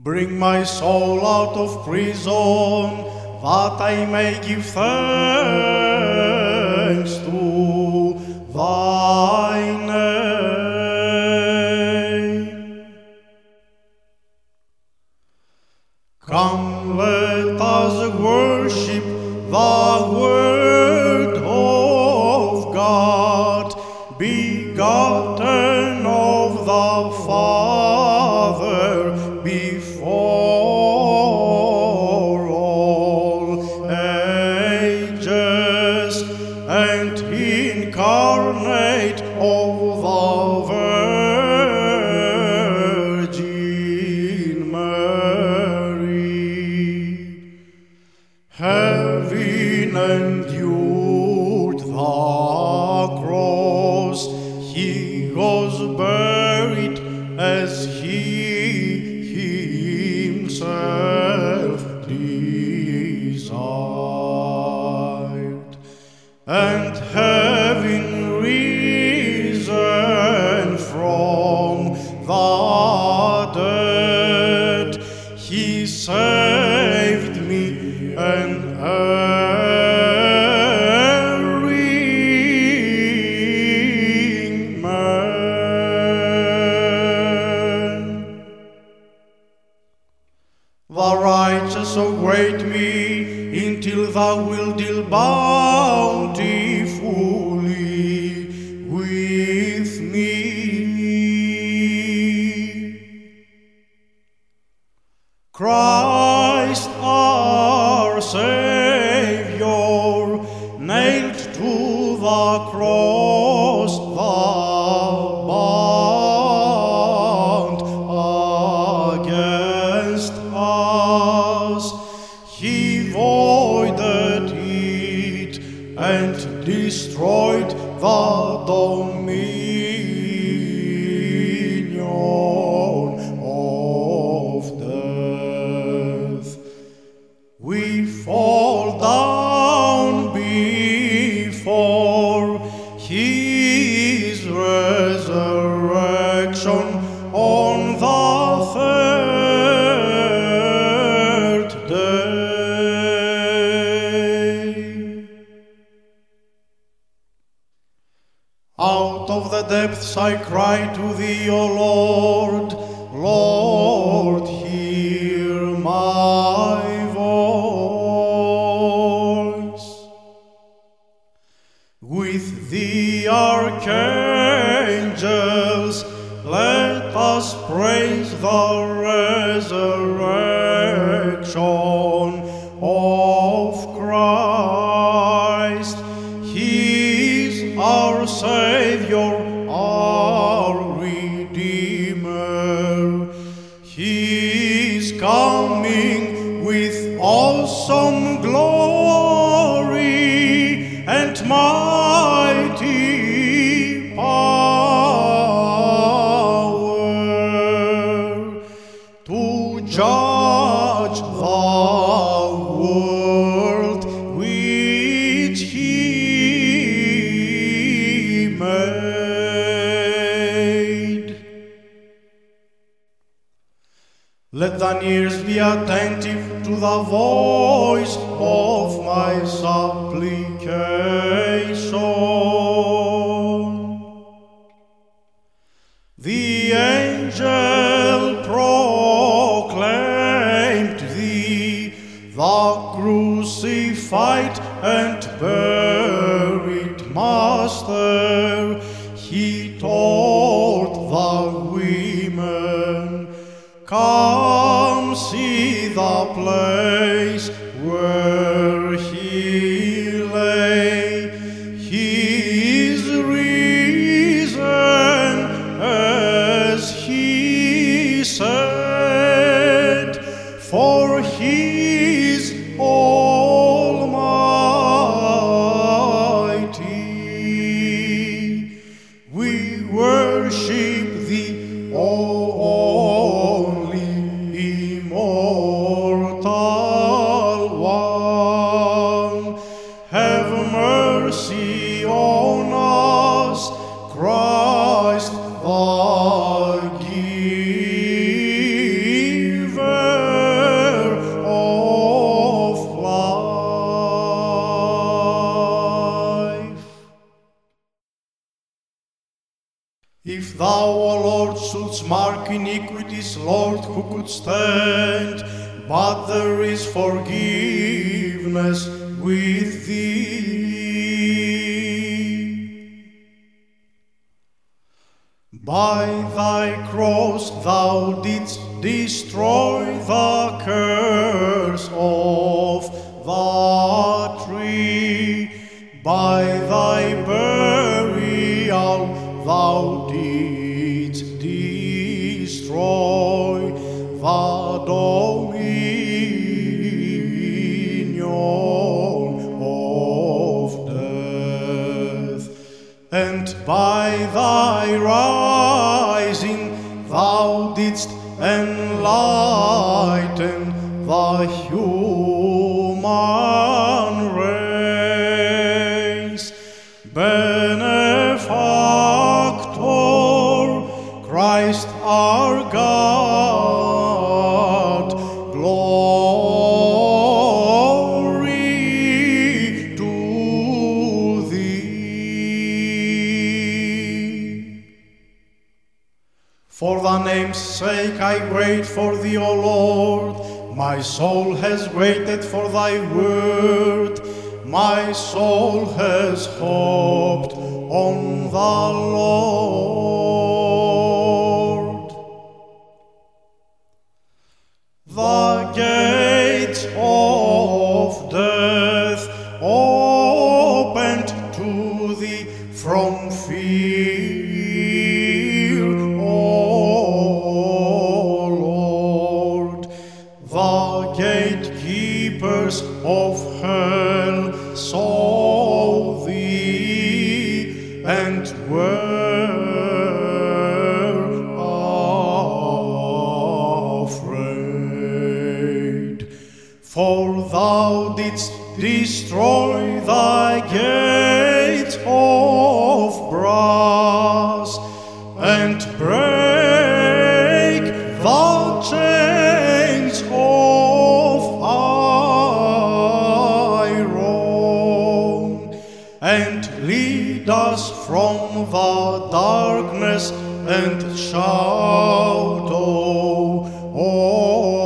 Bring my soul out of prison, that I may give thanks to thy name. Come, let us worship the word endured righteous await me until thou wilt deal bountifully with me. Christ Out of the depths I cry to thee, O Lord, Lord, hear my voice. With the archangels, let us praise the resurrection Savior, Let thine ears be attentive to the voice of my supplication. The angel proclaimed thee, the crucified and place iniquities, Lord, shouldst mark iniquities, Lord, who could stand? But there is forgiveness with thee. By thy cross thou didst destroy the curse of the tree. By dominion of death. And by thy rising thou didst enlighten the human For the name's sake I wait for thee, O Lord. My soul has waited for thy word. My soul has hoped on the Lord. The gates of death opened to thee from fear, didst destroy thy gates of brass and break the chains of iron and lead us from the darkness and shadow of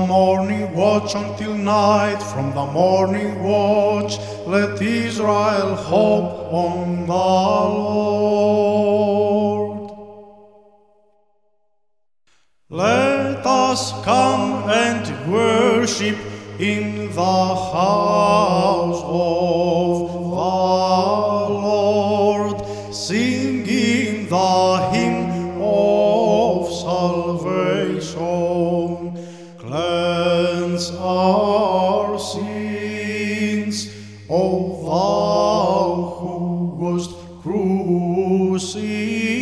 the morning watch until night, from the morning watch, let Israel hope on the Lord. Let us come and worship in the house of O thou who wast crucified